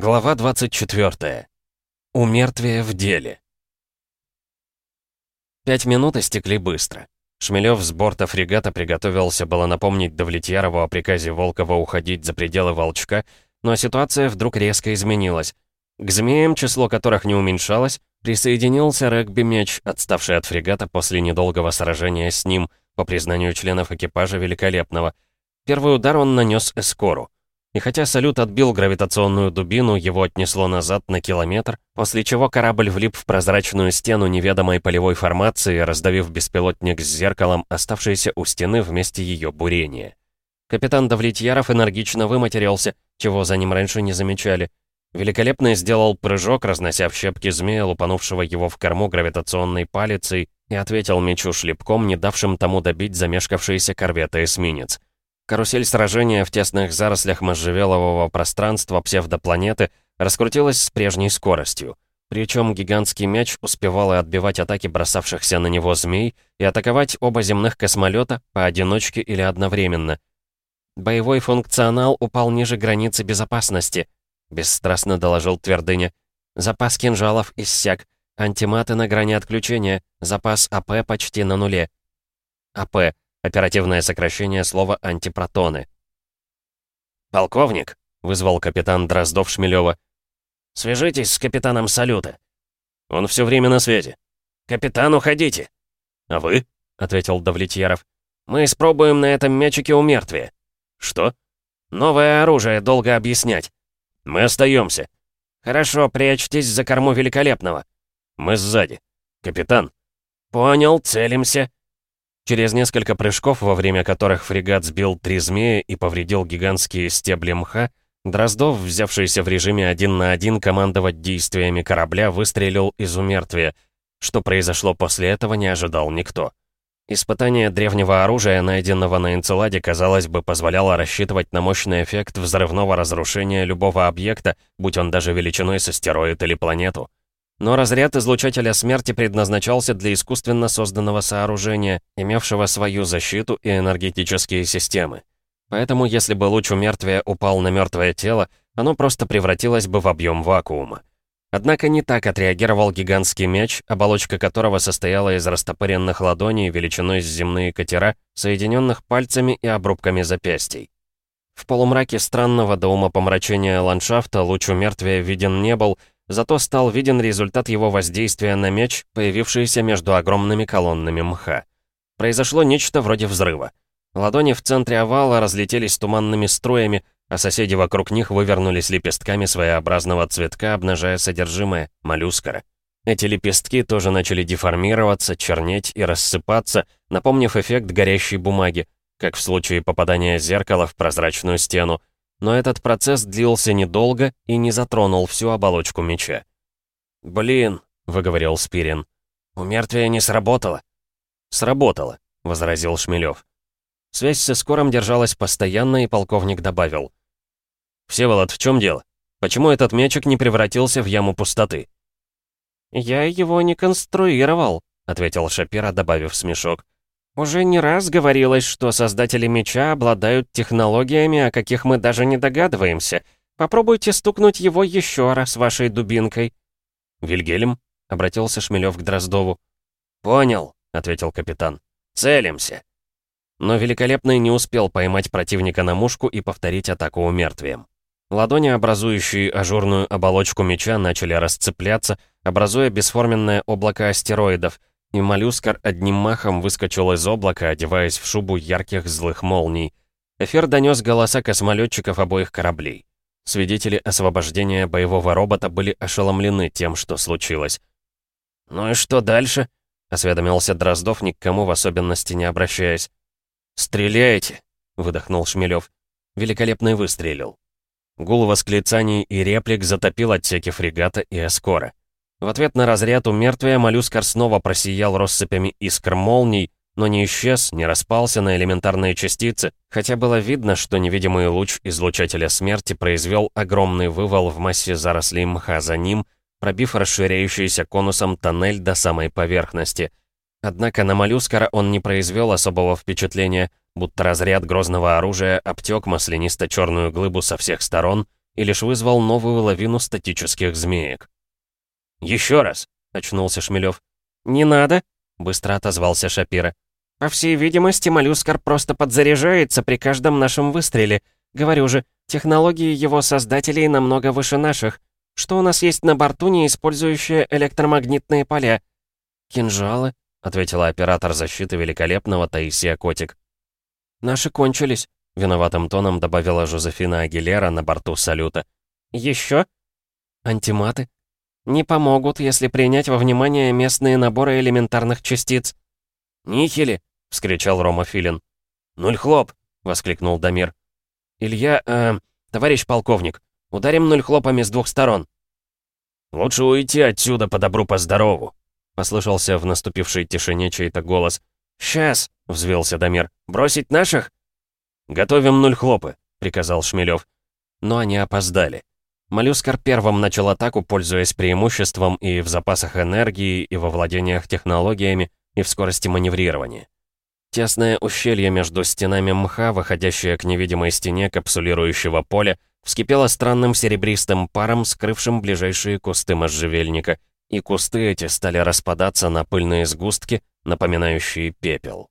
Глава 24. Умертвие в деле. Пять минут истекли быстро. Шмелёв с борта фрегата приготовился было напомнить Давлетьярову о приказе Волкова уходить за пределы Волчка, но ситуация вдруг резко изменилась. К змеям, число которых не уменьшалось, присоединился регби-меч, отставший от фрегата после недолгого сражения с ним, по признанию членов экипажа Великолепного. Первый удар он нанес эскору. И хотя салют отбил гравитационную дубину, его отнесло назад на километр, после чего корабль влип в прозрачную стену неведомой полевой формации, раздавив беспилотник с зеркалом, оставшийся у стены вместе ее бурения. Капитан Давлетьяров энергично выматерился, чего за ним раньше не замечали. Великолепный сделал прыжок, разнося в щепки змея, лупанувшего его в корму гравитационной палицей, и ответил мечу шлепком, не давшим тому добить замешкавшийся корвета-эсминец. Карусель сражения в тесных зарослях можжевелового пространства псевдопланеты раскрутилась с прежней скоростью. Причем гигантский мяч успевал и отбивать атаки бросавшихся на него змей и атаковать оба земных космолета поодиночке или одновременно. «Боевой функционал упал ниже границы безопасности», — бесстрастно доложил Твердыня. «Запас кинжалов иссяк. Антиматы на грани отключения. Запас АП почти на нуле». АП Оперативное сокращение слова «антипротоны». «Полковник», — вызвал капитан Дроздов Шмелева. «Свяжитесь с капитаном салюта». «Он все время на связи». «Капитан, уходите». «А вы?» — ответил Давлетьяров. «Мы испробуем на этом мячике умертвие». «Что?» «Новое оружие, долго объяснять». «Мы остаемся. «Хорошо, прячьтесь за корму Великолепного». «Мы сзади. Капитан». «Понял, целимся». Через несколько прыжков, во время которых фрегат сбил три змеи и повредил гигантские стебли мха, Дроздов, взявшийся в режиме один на один командовать действиями корабля, выстрелил из умертвия. Что произошло после этого, не ожидал никто. Испытание древнего оружия, найденного на Энцеладе, казалось бы, позволяло рассчитывать на мощный эффект взрывного разрушения любого объекта, будь он даже величиной с астероид или планету. Но разряд излучателя смерти предназначался для искусственно созданного сооружения, имевшего свою защиту и энергетические системы. Поэтому, если бы луч умертвия упал на мертвое тело, оно просто превратилось бы в объем вакуума. Однако не так отреагировал гигантский меч, оболочка которого состояла из растопыренных ладоней величиной с земные катера, соединенных пальцами и обрубками запястий. В полумраке странного до умопомрачения ландшафта луч умертвия виден не был, Зато стал виден результат его воздействия на меч, появившийся между огромными колоннами мха. Произошло нечто вроде взрыва. Ладони в центре овала разлетелись туманными струями, а соседи вокруг них вывернулись лепестками своеобразного цветка, обнажая содержимое моллюскара. Эти лепестки тоже начали деформироваться, чернеть и рассыпаться, напомнив эффект горящей бумаги, как в случае попадания зеркала в прозрачную стену, но этот процесс длился недолго и не затронул всю оболочку меча. «Блин», — выговорил Спирин, — «у мертвия не сработало». «Сработало», — возразил Шмелев. Связь с Эскором держалась постоянно, и полковник добавил. «Всеволод, в чем дело? Почему этот мячик не превратился в яму пустоты?» «Я его не конструировал», — ответил Шапира, добавив смешок. Уже не раз говорилось, что создатели меча обладают технологиями, о каких мы даже не догадываемся. Попробуйте стукнуть его еще раз вашей дубинкой. «Вильгельм?» — обратился Шмелев к Дроздову. «Понял», — ответил капитан. «Целимся». Но Великолепный не успел поймать противника на мушку и повторить атаку умертвием. Ладони, образующие ажурную оболочку меча, начали расцепляться, образуя бесформенное облако астероидов, и моллюскар одним махом выскочил из облака, одеваясь в шубу ярких злых молний. Эфир донес голоса космолетчиков обоих кораблей. Свидетели освобождения боевого робота были ошеломлены тем, что случилось. «Ну и что дальше?» — осведомился Дроздов, ни к кому в особенности не обращаясь. «Стреляйте!» — выдохнул Шмелев. Великолепный выстрелил. Гул восклицаний и реплик затопил отсеки фрегата и эскора. В ответ на разряд у мертвия моллюскар снова просиял россыпями искр молний, но не исчез, не распался на элементарные частицы, хотя было видно, что невидимый луч излучателя смерти произвел огромный вывал в массе зарослей мха за ним, пробив расширяющийся конусом тоннель до самой поверхности. Однако на моллюскара он не произвел особого впечатления, будто разряд грозного оружия обтек маслянисто-черную глыбу со всех сторон и лишь вызвал новую лавину статических змеек. «Еще раз!» — очнулся Шмелев. «Не надо!» — быстро отозвался Шапира. «По всей видимости, моллюскар просто подзаряжается при каждом нашем выстреле. Говорю же, технологии его создателей намного выше наших. Что у нас есть на борту, не использующие электромагнитные поля?» «Кинжалы», — ответила оператор защиты великолепного Таисия Котик. «Наши кончились», — виноватым тоном добавила Жозефина Агилера на борту салюта. «Еще?» «Антиматы?» «Не помогут, если принять во внимание местные наборы элементарных частиц». «Нихили!» — вскричал Рома Филин. «Нуль хлоп!» — воскликнул Дамир. «Илья, э, товарищ полковник, ударим нуль хлопами с двух сторон». «Лучше уйти отсюда по добру, по здорову», — послышался в наступившей тишине чей-то голос. «Сейчас!» — взвился Дамир. «Бросить наших?» «Готовим нуль хлопы», — приказал Шмелев. Но они опоздали. Моллюскар первым начал атаку, пользуясь преимуществом и в запасах энергии, и во владениях технологиями, и в скорости маневрирования. Тесное ущелье между стенами мха, выходящее к невидимой стене капсулирующего поля, вскипело странным серебристым паром, скрывшим ближайшие кусты можжевельника, и кусты эти стали распадаться на пыльные сгустки, напоминающие пепел.